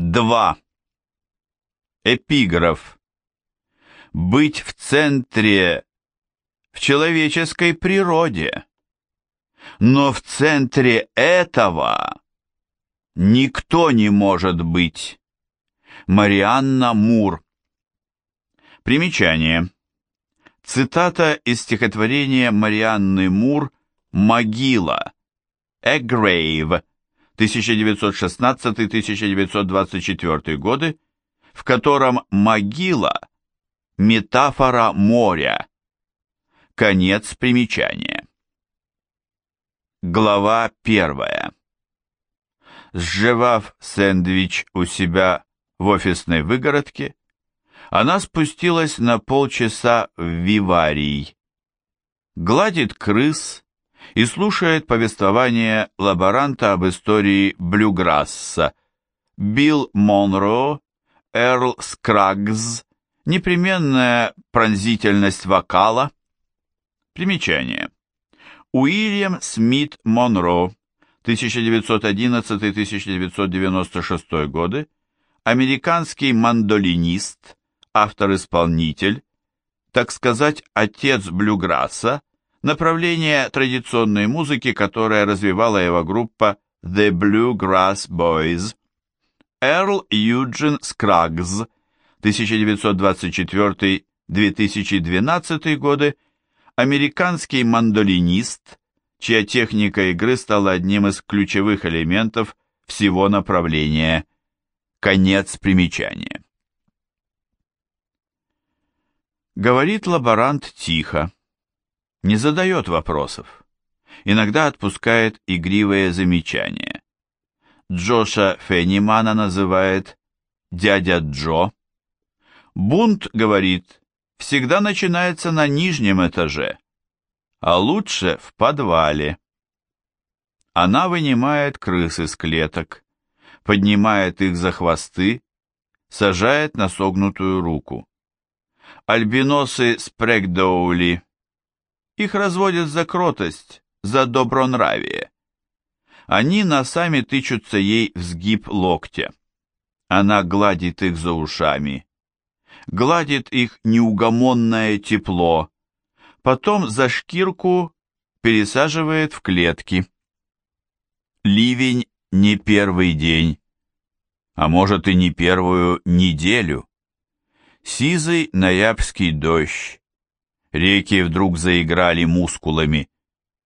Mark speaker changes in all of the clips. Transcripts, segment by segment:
Speaker 1: 2. Эпиграф. Быть в центре в человеческой природе. Но в центре этого никто не может быть. Марианна Мур. Примечание. Цитата из стихотворения Марианны Мур «Могила» «A Grave» 1916-1924 годы, в котором могила – метафора моря. Конец примечания. Глава первая. Сживав сэндвич у себя в офисной выгородке, она спустилась на полчаса в виварий. Гладит крыс и слушает повествование лаборанта об истории Блюграсса. Билл Монро, Эрл Скрагз, непременная пронзительность вокала. Примечание. Уильям Смит Монро, 1911-1996 годы, американский мандолинист, автор-исполнитель, так сказать, отец блюграсса, направление традиционной музыки, которое развивала его группа The Bluegrass Boys. Эрл Юджин Скрагз, 1924-2012 годы, американский мандолинист, чья техника игры стала одним из ключевых элементов всего направления. Конец примечания. Говорит лаборант тихо, не задает вопросов, иногда отпускает игривые замечания. Джоша Феннимана называет «дядя Джо». Бунт, говорит, всегда начинается на нижнем этаже, а лучше в подвале. Она вынимает крыс из клеток, поднимает их за хвосты, сажает на согнутую руку. Альбиносы Спрэгдоули. Их разводят за кротость, за добронравие. Они носами тычутся ей в сгиб локтя. Она гладит их за ушами. Гладит их неугомонное тепло. Потом за шкирку пересаживает в клетки. Ливень не первый день, а может и не первую неделю. Сизый ноябрьский дождь. Реки вдруг заиграли мускулами.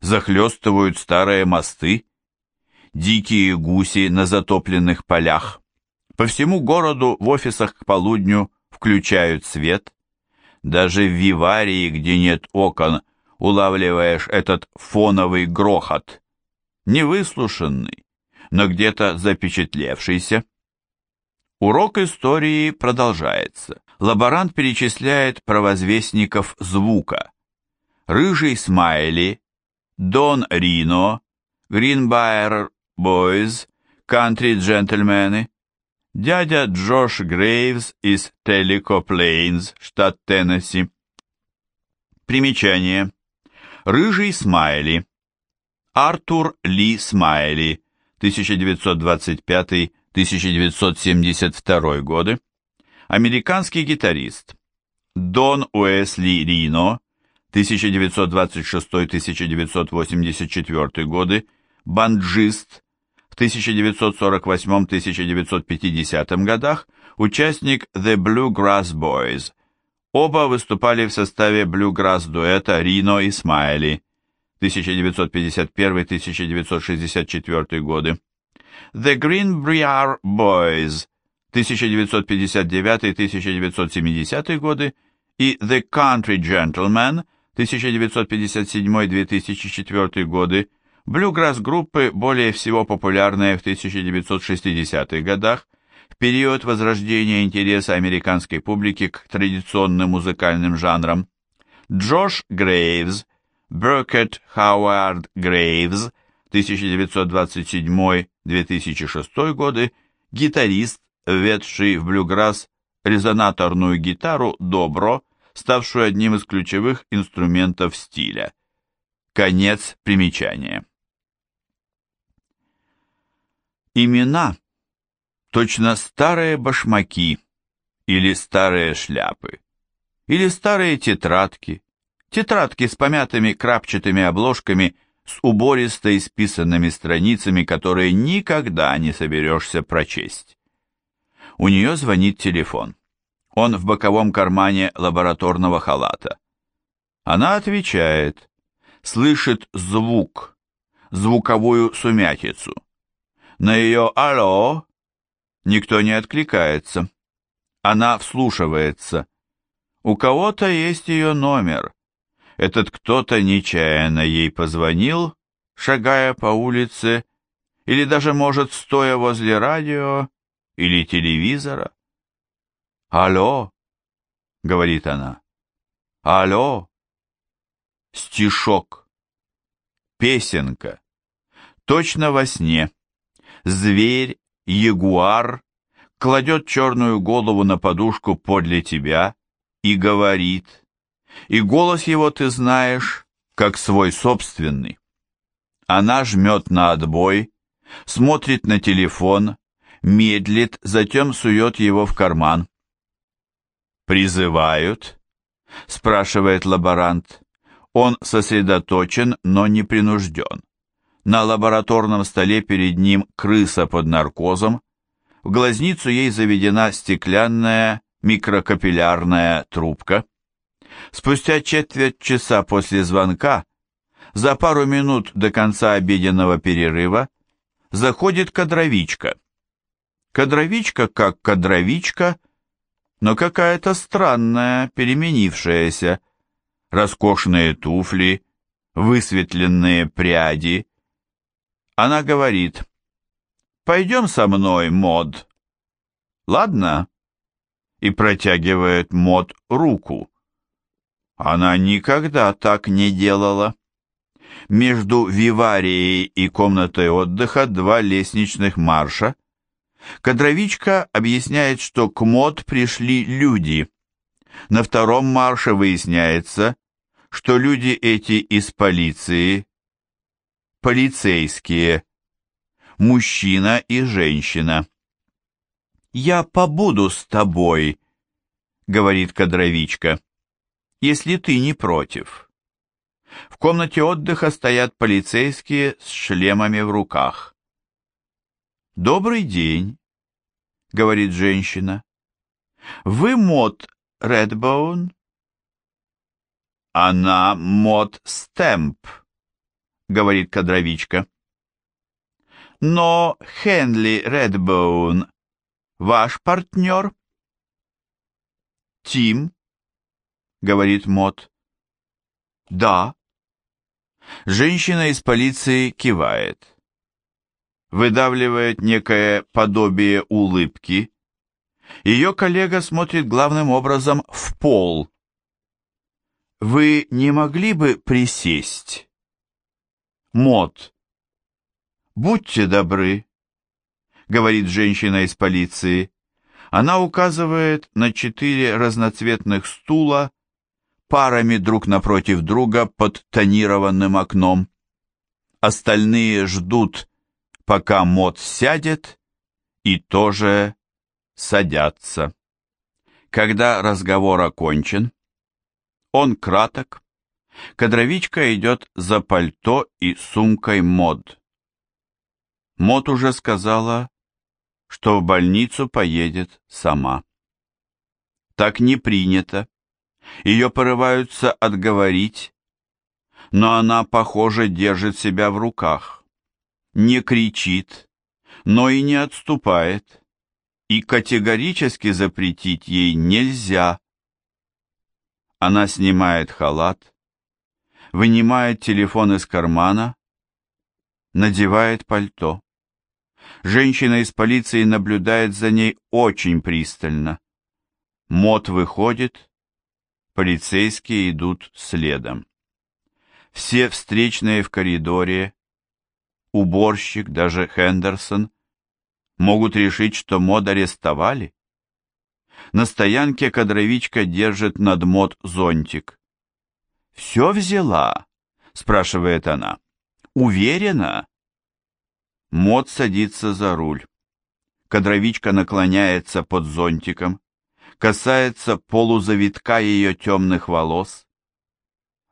Speaker 1: Захлестывают старые мосты. Дикие гуси на затопленных полях. По всему городу в офисах к полудню включают свет. Даже в виварии, где нет окон, улавливаешь этот фоновый грохот. Невыслушанный, но где-то запечатлевшийся. Урок истории продолжается лаборант перечисляет провозвестников звука. Рыжий Смайли, Дон Рино, Гринбайер Бойз, Кантри Джентльмены, дядя Джош Грейвс из Телико Плейнс, штат Теннесси. Примечание. Рыжий Смайли. Артур Ли Смайли, 1925-1972 годы американский гитарист Дон Уэсли Рино, 1926-1984 годы, банджист, в 1948-1950 годах участник The Bluegrass Boys. Оба выступали в составе блюграсс-дуэта Рино и Смайли, 1951-1964 годы. The Green Briar Boys, 1959-1970 годы и The Country Gentleman 1957-2004 годы, блюграсс-группы, более всего популярные в 1960-х годах, в период возрождения интереса американской публики к традиционным музыкальным жанрам. Джош Грейвс, Беркет Хауард Грейвс, 1927-2006 годы, гитарист, введший в блюграсс резонаторную гитару «Добро», ставшую одним из ключевых инструментов стиля. Конец примечания. Имена Точно старые башмаки или старые шляпы, или старые тетрадки, тетрадки с помятыми крапчатыми обложками с убористо исписанными страницами, которые никогда не соберешься прочесть. У нее звонит телефон. Он в боковом кармане лабораторного халата. Она отвечает, слышит звук, звуковую сумятицу. На ее «Алло» никто не откликается. Она вслушивается. У кого-то есть ее номер. Этот кто-то нечаянно ей позвонил, шагая по улице, или даже, может, стоя возле радио или телевизора. «Алло!» — говорит она. «Алло!» Стишок. Песенка. Точно во сне. Зверь, ягуар, кладет черную голову на подушку подле тебя и говорит, и голос его ты знаешь, как свой собственный. Она жмет на отбой, смотрит на телефон, медлит, затем сует его в карман. «Призывают?» — спрашивает лаборант. Он сосредоточен, но не принужден. На лабораторном столе перед ним крыса под наркозом, в глазницу ей заведена стеклянная микрокапиллярная трубка. Спустя четверть часа после звонка, за пару минут до конца обеденного перерыва, заходит кадровичка. Кадровичка как кадровичка, но какая-то странная, переменившаяся. Роскошные туфли, высветленные пряди. Она говорит, «Пойдем со мной, Мод». «Ладно?» И протягивает Мод руку. Она никогда так не делала. Между виварией и комнатой отдыха два лестничных марша. Кадровичка объясняет, что к Мод пришли люди. На втором марше выясняется, что люди эти из полиции, полицейские, мужчина и женщина. «Я побуду с тобой», — говорит кадровичка, — «если ты не против». В комнате отдыха стоят полицейские с шлемами в руках. «Добрый день», — говорит женщина. «Вы Мот Редбоун?» «Она Мот Стэмп», — говорит кадровичка. Но Хенли Редбоун ваш партнер? Тим, говорит Мот. Да. Женщина из полиции кивает. Выдавливает некое подобие улыбки. Ее коллега смотрит главным образом в пол. Вы не могли бы присесть? Мот. «Будьте добры», — говорит женщина из полиции. Она указывает на четыре разноцветных стула, парами друг напротив друга под тонированным окном. Остальные ждут, пока Мот сядет, и тоже садятся. Когда разговор окончен, он краток, кадровичка идет за пальто и сумкой Мод. Мот уже сказала, что в больницу поедет сама. Так не принято. Ее порываются отговорить, но она, похоже, держит себя в руках. Не кричит, но и не отступает, и категорически запретить ей нельзя. Она снимает халат, вынимает телефон из кармана, надевает пальто. Женщина из полиции наблюдает за ней очень пристально. Мот выходит, полицейские идут следом. Все встречные в коридоре, уборщик, даже Хендерсон, могут решить, что Мод арестовали. На стоянке кадровичка держит над Мод зонтик. «Все взяла?» – спрашивает она. «Уверена?» Мод садится за руль. Кадровичка наклоняется под зонтиком, касается полузавитка ее темных волос.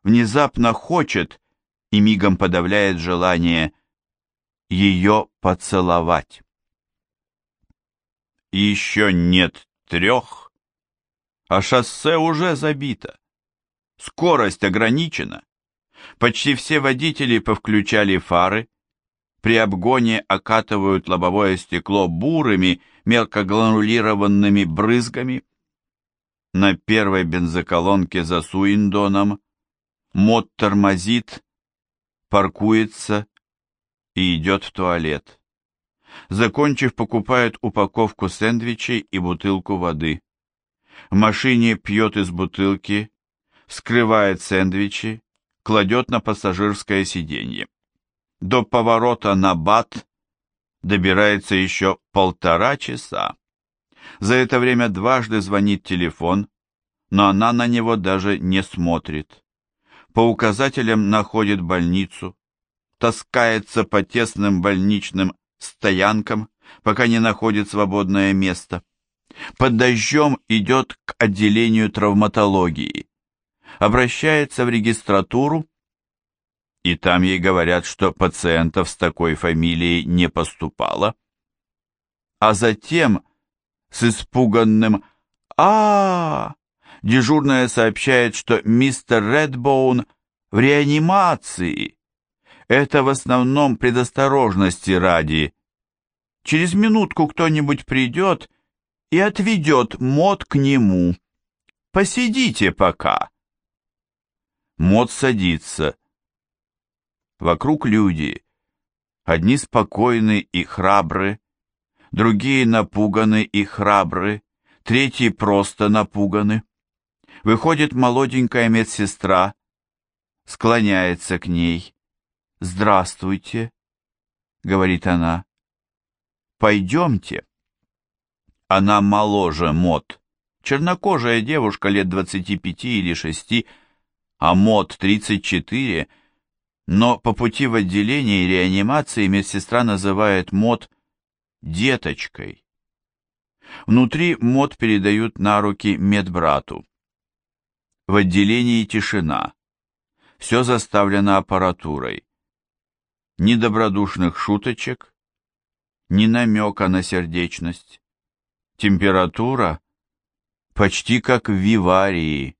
Speaker 1: Внезапно хочет и мигом подавляет желание ее поцеловать. Еще нет трех, а шоссе уже забито. Скорость ограничена. Почти все водители повключали фары, при обгоне окатывают лобовое стекло бурыми, мелкогранулированными брызгами. На первой бензоколонке за Суиндоном мод тормозит, паркуется и идет в туалет. Закончив, покупает упаковку сэндвичей и бутылку воды. В машине пьет из бутылки, вскрывает сэндвичи, кладет на пассажирское сиденье. До поворота на Бат добирается еще полтора часа. За это время дважды звонит телефон, но она на него даже не смотрит. По указателям находит больницу, таскается по тесным больничным стоянкам, пока не находит свободное место. Под дождем идет к отделению травматологии. Обращается в регистратуру, и там ей говорят, что пациентов с такой фамилией не поступало. А затем с испуганным а, -а, -а дежурная сообщает, что мистер Редбоун в реанимации. Это в основном предосторожности ради. Через минутку кто-нибудь придет и отведет Мод к нему. Посидите пока. Мод садится. Вокруг люди. Одни спокойны и храбры, другие напуганы и храбры, третьи просто напуганы. Выходит молоденькая медсестра, склоняется к ней. «Здравствуйте», — говорит она. «Пойдемте». Она моложе Мот, чернокожая девушка лет двадцати пяти или шести, а Мот тридцать четыре — но по пути в отделение реанимации медсестра называет Мод «деточкой». Внутри Мод передают на руки медбрату. В отделении тишина. Все заставлено аппаратурой. Ни добродушных шуточек, ни намека на сердечность. Температура почти как в виварии.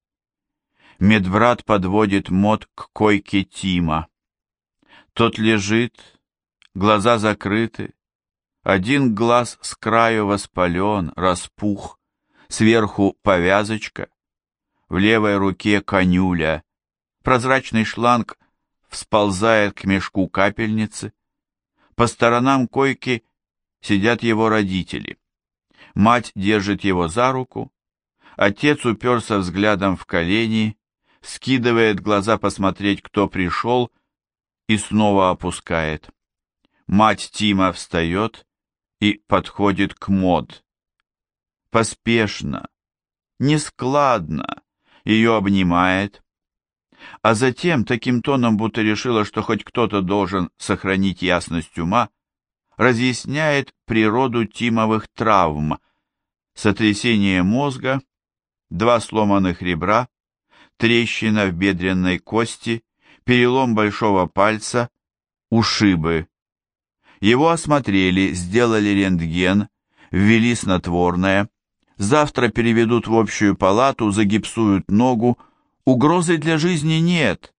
Speaker 1: Медбрат подводит Мод к койке Тима. Тот лежит, глаза закрыты, один глаз с краю воспален, распух, сверху повязочка, в левой руке конюля, прозрачный шланг всползает к мешку капельницы, по сторонам койки сидят его родители. Мать держит его за руку, отец уперся взглядом в колени, скидывает глаза посмотреть, кто пришел, и снова опускает. Мать Тима встает и подходит к Мод. Поспешно, нескладно ее обнимает, а затем таким тоном, будто решила, что хоть кто-то должен сохранить ясность ума, разъясняет природу Тимовых травм, сотрясение мозга, два сломанных ребра, трещина в бедренной кости перелом большого пальца, ушибы. Его осмотрели, сделали рентген, ввели снотворное. Завтра переведут в общую палату, загипсуют ногу. Угрозы для жизни нет.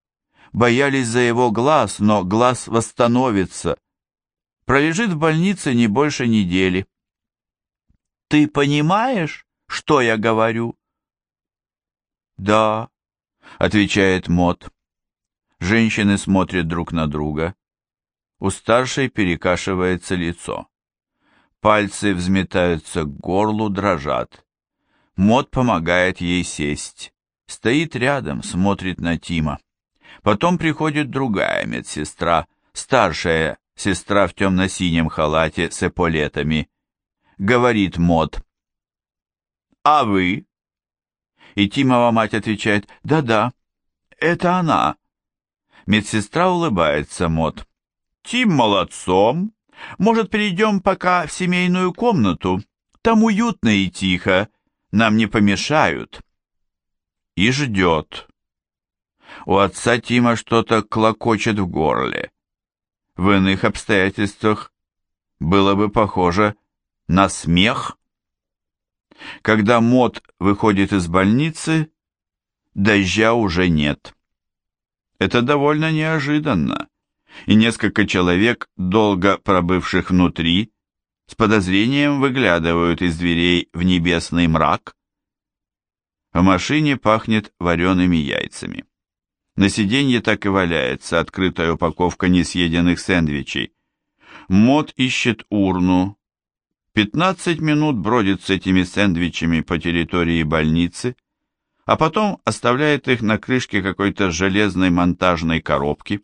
Speaker 1: Боялись за его глаз, но глаз восстановится. Пролежит в больнице не больше недели. «Ты понимаешь, что я говорю?» «Да», — отвечает Мот. Женщины смотрят друг на друга. У старшей перекашивается лицо. Пальцы взметаются к горлу, дрожат. Мод помогает ей сесть. Стоит рядом, смотрит на Тима. Потом приходит другая медсестра, старшая сестра в темно-синем халате с эполетами. Говорит Мод. «А вы?» И Тимова мать отвечает, «Да-да, это она, Медсестра улыбается Мот. «Тим молодцом, Может, перейдем пока в семейную комнату? Там уютно и тихо, нам не помешают. И ждет. У отца Тима что-то клокочет в горле. В иных обстоятельствах было бы похоже на смех. Когда Мот выходит из больницы, дождя уже нет. Это довольно неожиданно, и несколько человек, долго пробывших внутри, с подозрением выглядывают из дверей в небесный мрак. В машине пахнет вареными яйцами. На сиденье так и валяется открытая упаковка несъеденных сэндвичей. Мод ищет урну. Пятнадцать минут бродит с этими сэндвичами по территории больницы, а потом оставляет их на крышке какой-то железной монтажной коробки.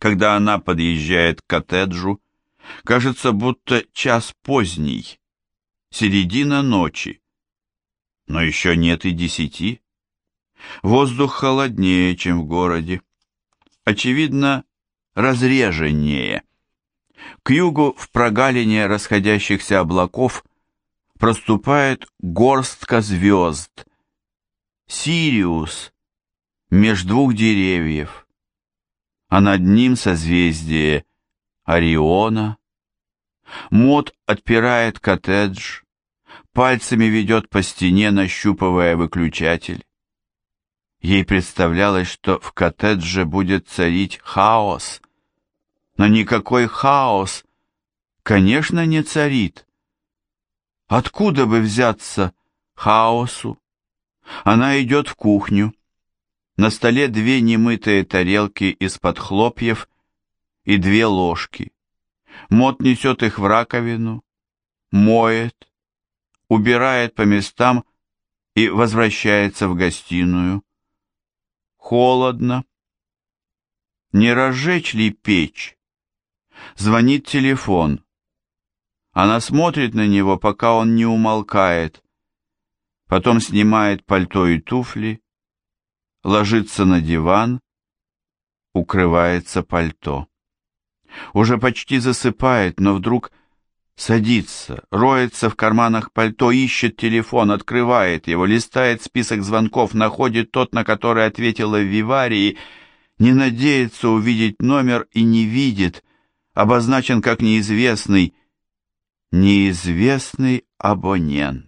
Speaker 1: Когда она подъезжает к коттеджу, кажется, будто час поздний, середина ночи. Но еще нет и десяти. Воздух холоднее, чем в городе. Очевидно, разреженнее. К югу в прогалине расходящихся облаков проступает горстка звезд. Сириус меж двух деревьев, а над ним созвездие Ориона. Мод отпирает коттедж, пальцами ведет по стене, нащупывая выключатель. Ей представлялось, что в коттедже будет царить хаос. Но никакой хаос, конечно, не царит. Откуда бы взяться хаосу? Она идет в кухню. На столе две немытые тарелки из-под хлопьев и две ложки. Мот несет их в раковину, моет, убирает по местам и возвращается в гостиную. Холодно. Не разжечь ли печь? Звонит телефон. Она смотрит на него, пока он не умолкает. Потом снимает пальто и туфли, ложится на диван, укрывается пальто. Уже почти засыпает, но вдруг Садится, роется в карманах пальто, ищет телефон, открывает его, листает список звонков, находит тот, на который ответила Виварии, не надеется увидеть номер и не видит, обозначен как неизвестный, неизвестный абонент.